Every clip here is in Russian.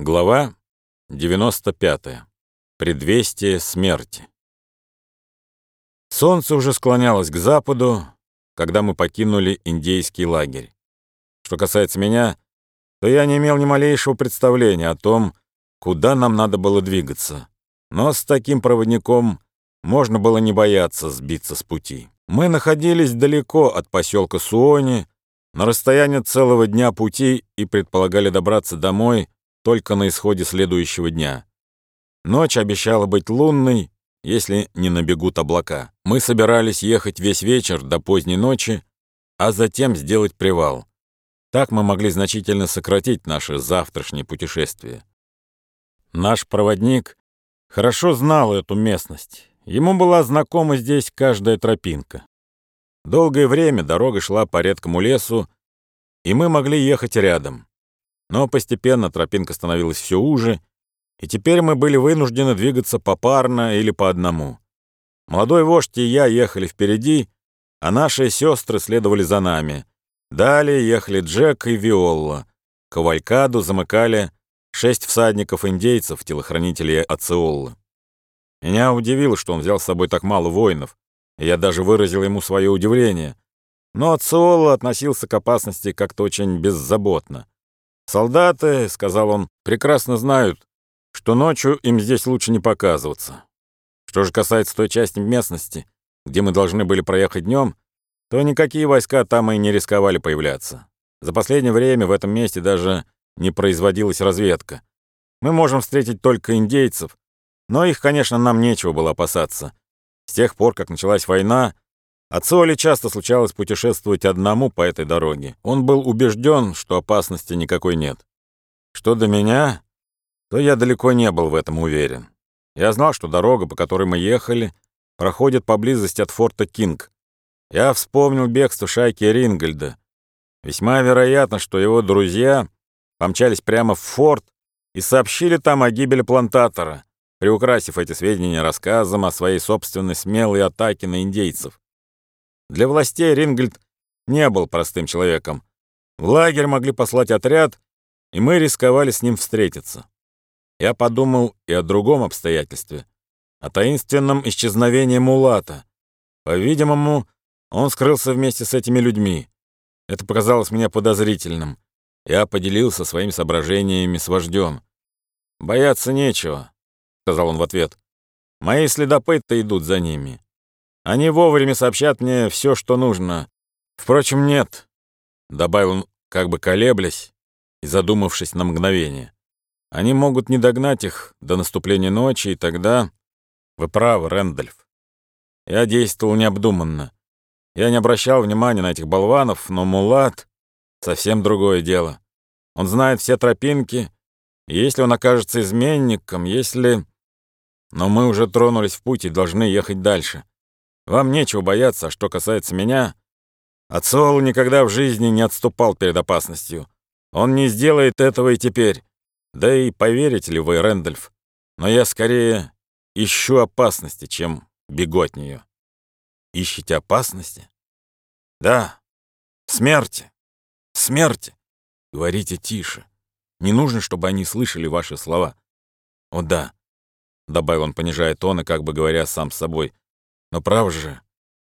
Глава 95. Предвестие смерти. Солнце уже склонялось к западу, когда мы покинули индейский лагерь. Что касается меня, то я не имел ни малейшего представления о том, куда нам надо было двигаться. Но с таким проводником можно было не бояться сбиться с пути. Мы находились далеко от поселка Суони, на расстоянии целого дня пути и предполагали добраться домой только на исходе следующего дня. Ночь обещала быть лунной, если не набегут облака. Мы собирались ехать весь вечер до поздней ночи, а затем сделать привал. Так мы могли значительно сократить наше завтрашнее путешествие. Наш проводник хорошо знал эту местность. Ему была знакома здесь каждая тропинка. Долгое время дорога шла по редкому лесу, и мы могли ехать рядом. Но постепенно тропинка становилась все уже, и теперь мы были вынуждены двигаться попарно или по одному. Молодой вождь и я ехали впереди, а наши сестры следовали за нами. Далее ехали Джек и Виолла. Кавалькаду замыкали шесть всадников-индейцев, телохранителей Ациоллы. Меня удивило, что он взял с собой так мало воинов, и я даже выразил ему свое удивление. Но Ациолла относился к опасности как-то очень беззаботно. «Солдаты, — сказал он, — прекрасно знают, что ночью им здесь лучше не показываться. Что же касается той части местности, где мы должны были проехать днем, то никакие войска там и не рисковали появляться. За последнее время в этом месте даже не производилась разведка. Мы можем встретить только индейцев, но их, конечно, нам нечего было опасаться. С тех пор, как началась война, Ацоли часто случалось путешествовать одному по этой дороге. Он был убежден, что опасности никакой нет. Что до меня, то я далеко не был в этом уверен. Я знал, что дорога, по которой мы ехали, проходит поблизости от форта Кинг. Я вспомнил бегство шайки Рингольда. Весьма вероятно, что его друзья помчались прямо в форт и сообщили там о гибели плантатора, приукрасив эти сведения рассказом о своей собственной смелой атаке на индейцев. Для властей Рингольд не был простым человеком. В лагерь могли послать отряд, и мы рисковали с ним встретиться. Я подумал и о другом обстоятельстве, о таинственном исчезновении Мулата. По-видимому, он скрылся вместе с этими людьми. Это показалось мне подозрительным. Я поделился своими соображениями с вождем. «Бояться нечего», — сказал он в ответ. «Мои следопыты идут за ними. Они вовремя сообщат мне все, что нужно. Впрочем, нет, — добавил он, как бы колеблясь и задумавшись на мгновение. Они могут не догнать их до наступления ночи, и тогда... Вы правы, Рэндольф. Я действовал необдуманно. Я не обращал внимания на этих болванов, но Мулат — совсем другое дело. Он знает все тропинки, и если он окажется изменником, если... Но мы уже тронулись в путь и должны ехать дальше. Вам нечего бояться, что касается меня, Ацол никогда в жизни не отступал перед опасностью. Он не сделает этого и теперь. Да и поверите ли вы, Рэндольф, но я скорее ищу опасности, чем бегу от нее. Ищете опасности? Да. Смерти. Смерти. Говорите тише. Не нужно, чтобы они слышали ваши слова. О да, добавил он, понижая тон и как бы говоря сам с собой. Но право же,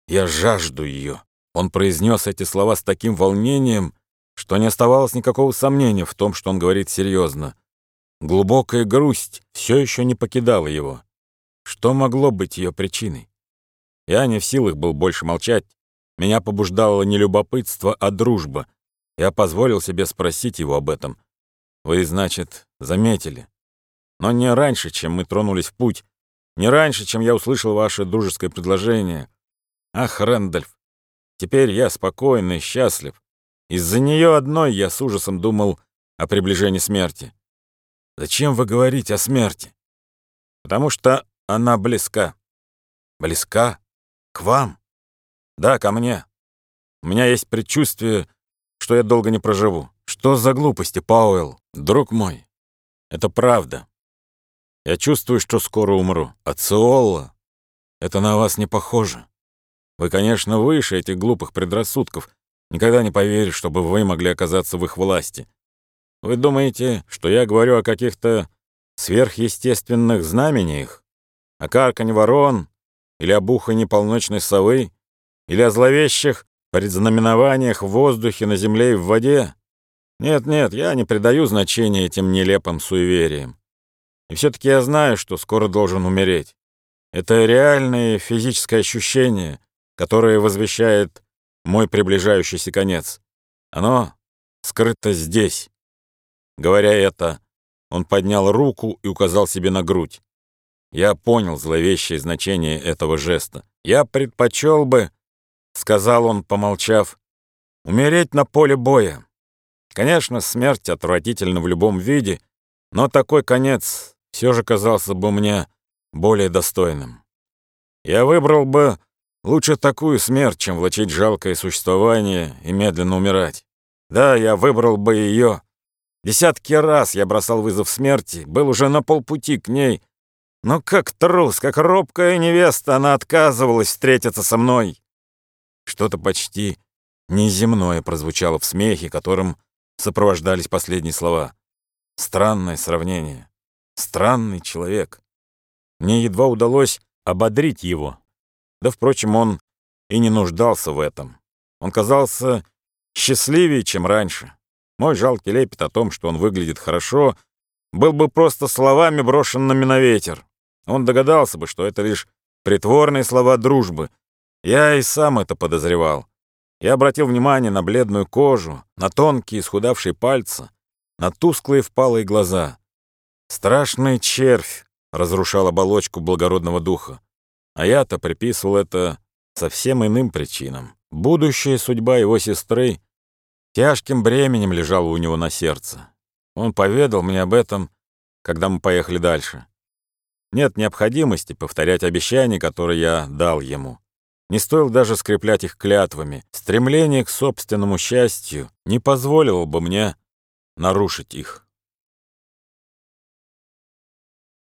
я жажду ее. Он произнес эти слова с таким волнением, что не оставалось никакого сомнения в том, что он говорит серьезно. Глубокая грусть все еще не покидала его. Что могло быть ее причиной? Я не в силах был больше молчать. Меня побуждало не любопытство, а дружба. Я позволил себе спросить его об этом. Вы, значит, заметили. Но не раньше, чем мы тронулись в путь, не раньше, чем я услышал ваше дружеское предложение. Ах, Рэндольф, теперь я спокоен и счастлив. Из-за нее одной я с ужасом думал о приближении смерти. Зачем вы говорите о смерти? Потому что она близка. Близка? К вам? Да, ко мне. У меня есть предчувствие, что я долго не проживу. Что за глупости, Пауэлл? Друг мой, это правда. Я чувствую, что скоро умру. А Циолла? Это на вас не похоже. Вы, конечно, выше этих глупых предрассудков. Никогда не поверю, чтобы вы могли оказаться в их власти. Вы думаете, что я говорю о каких-то сверхъестественных знамениях? О карканье ворон? Или о буханье полночной совы? Или о зловещих предзнаменованиях в воздухе, на земле и в воде? Нет-нет, я не придаю значения этим нелепым суевериям. И все-таки я знаю, что скоро должен умереть. Это реальное физическое ощущение, которое возвещает мой приближающийся конец. Оно скрыто здесь. Говоря это, он поднял руку и указал себе на грудь. Я понял зловещее значение этого жеста. Я предпочел бы, — сказал он, помолчав, — умереть на поле боя. Конечно, смерть отвратительна в любом виде, но такой конец все же казался бы мне более достойным. Я выбрал бы лучше такую смерть, чем влачить жалкое существование и медленно умирать. Да, я выбрал бы ее. Десятки раз я бросал вызов смерти, был уже на полпути к ней. Но как трус, как робкая невеста, она отказывалась встретиться со мной. Что-то почти неземное прозвучало в смехе, которым сопровождались последние слова. Странное сравнение. Странный человек. Мне едва удалось ободрить его. Да, впрочем, он и не нуждался в этом. Он казался счастливее, чем раньше. Мой жалкий лепет о том, что он выглядит хорошо, был бы просто словами, брошенными на ветер. Он догадался бы, что это лишь притворные слова дружбы. Я и сам это подозревал. Я обратил внимание на бледную кожу, на тонкие исхудавшие пальцы, на тусклые впалые глаза. Страшный червь разрушал оболочку благородного духа. А я-то приписывал это совсем иным причинам. Будущая судьба его сестры тяжким бременем лежала у него на сердце. Он поведал мне об этом, когда мы поехали дальше. Нет необходимости повторять обещания, которые я дал ему. Не стоило даже скреплять их клятвами. Стремление к собственному счастью не позволило бы мне нарушить их.